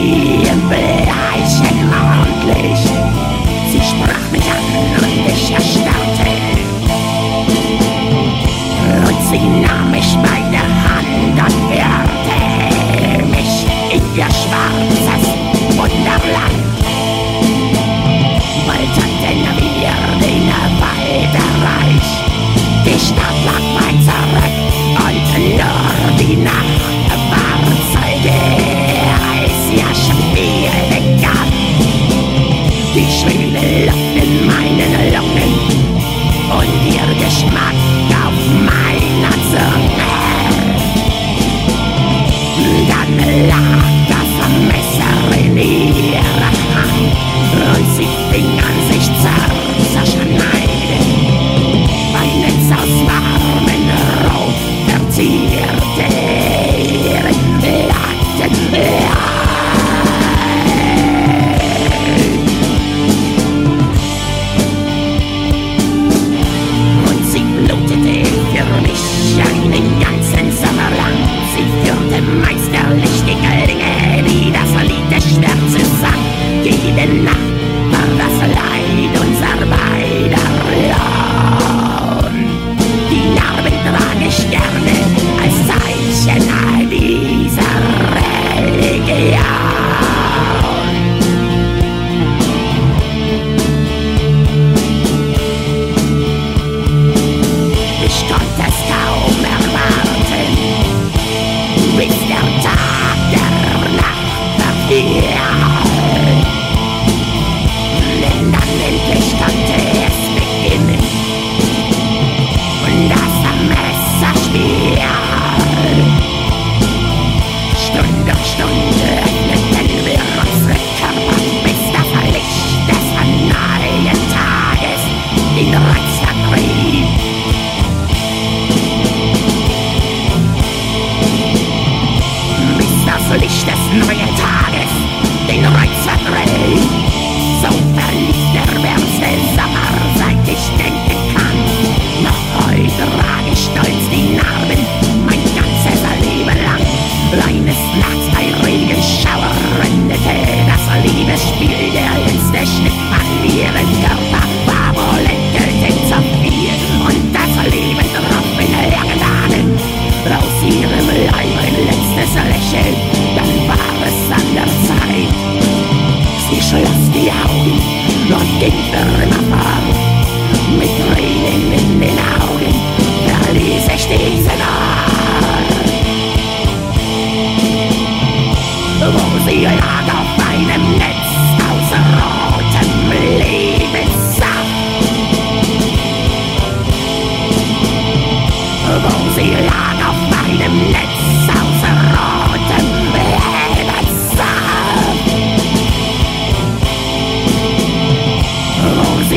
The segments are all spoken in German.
sie im Bleichen ordentlich. Sie sprach mich an und ich erstarrte. Und sie nahm mich bei der Hand und führte mich in ihr schwarzes Wunderland. Bald hatten wir den Wald erreicht, die Stadt lag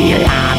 Feel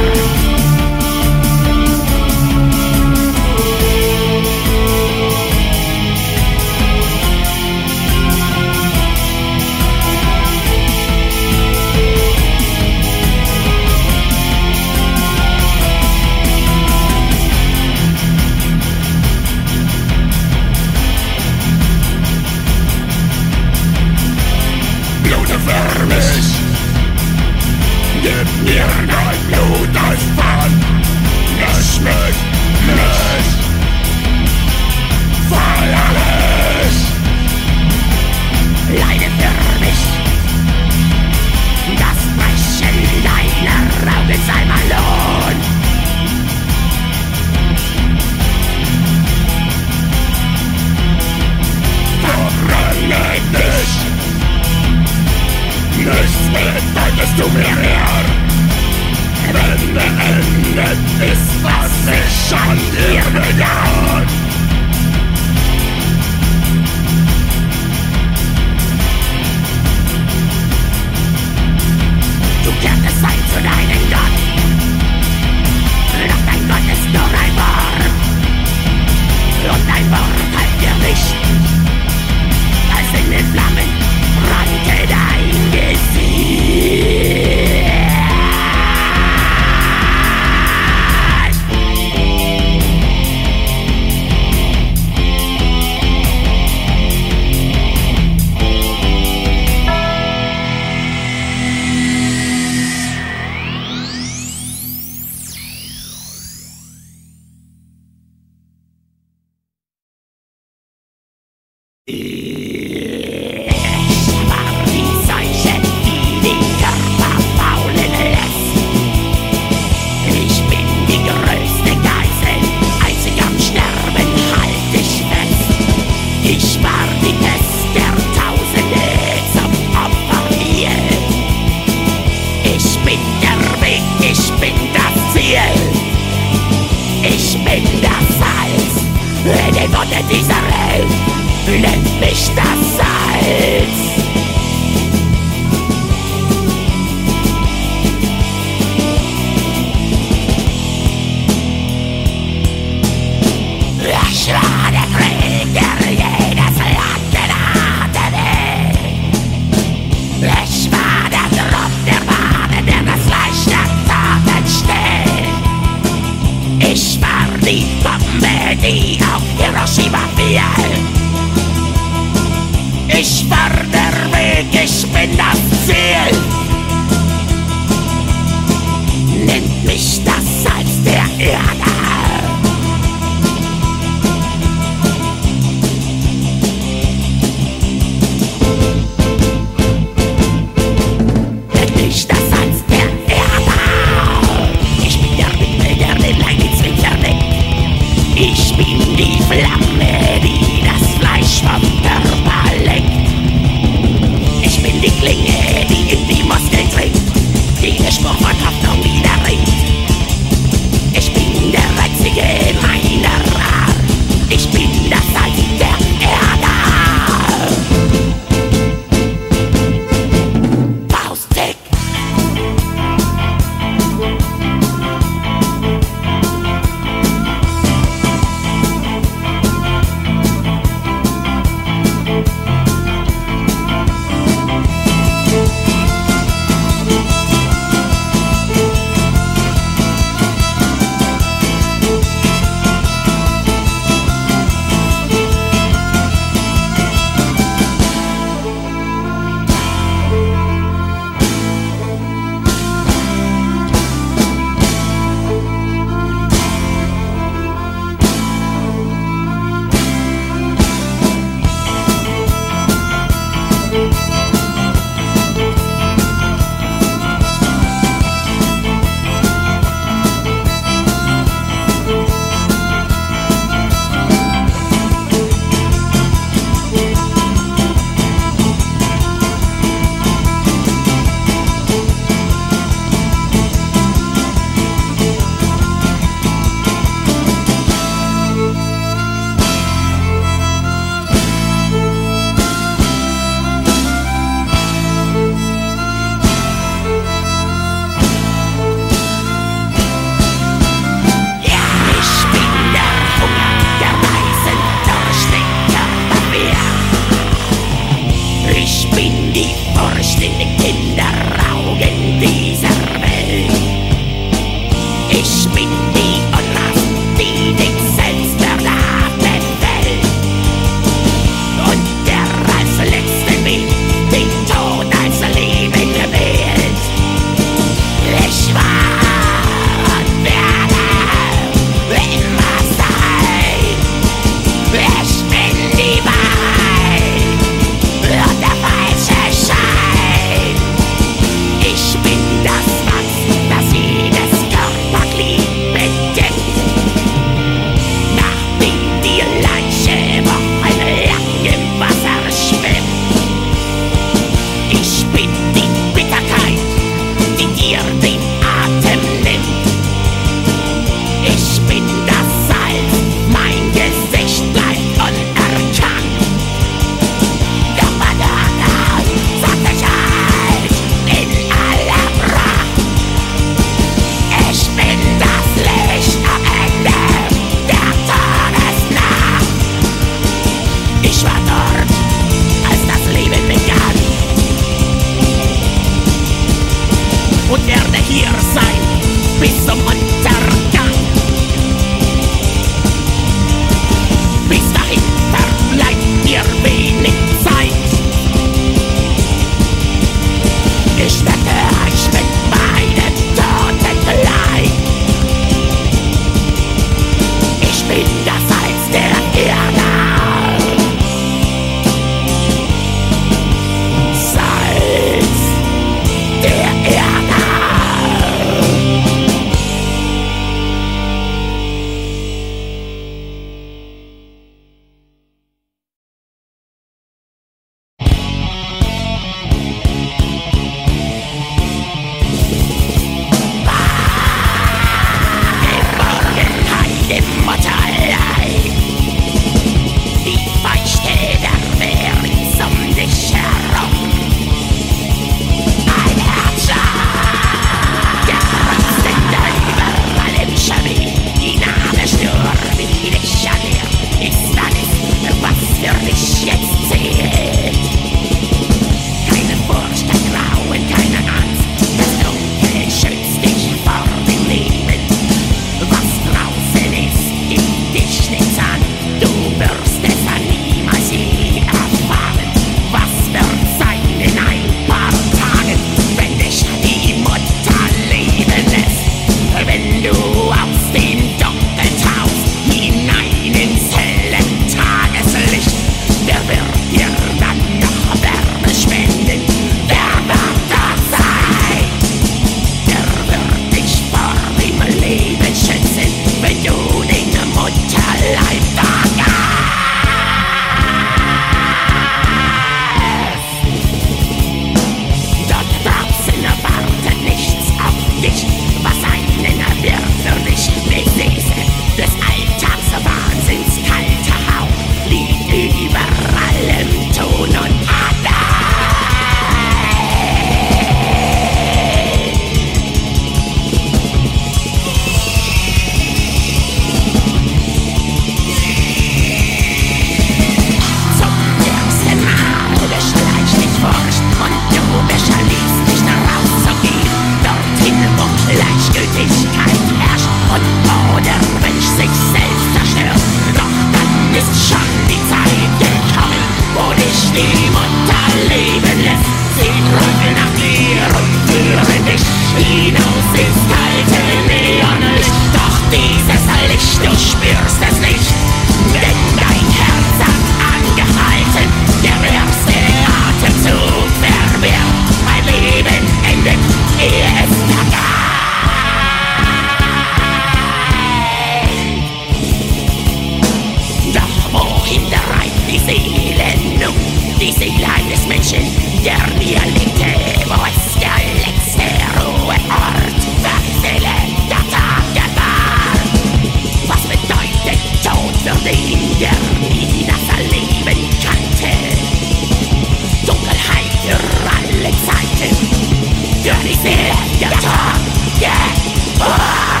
Johnny Sin, yeah, talk, yeah, fuck.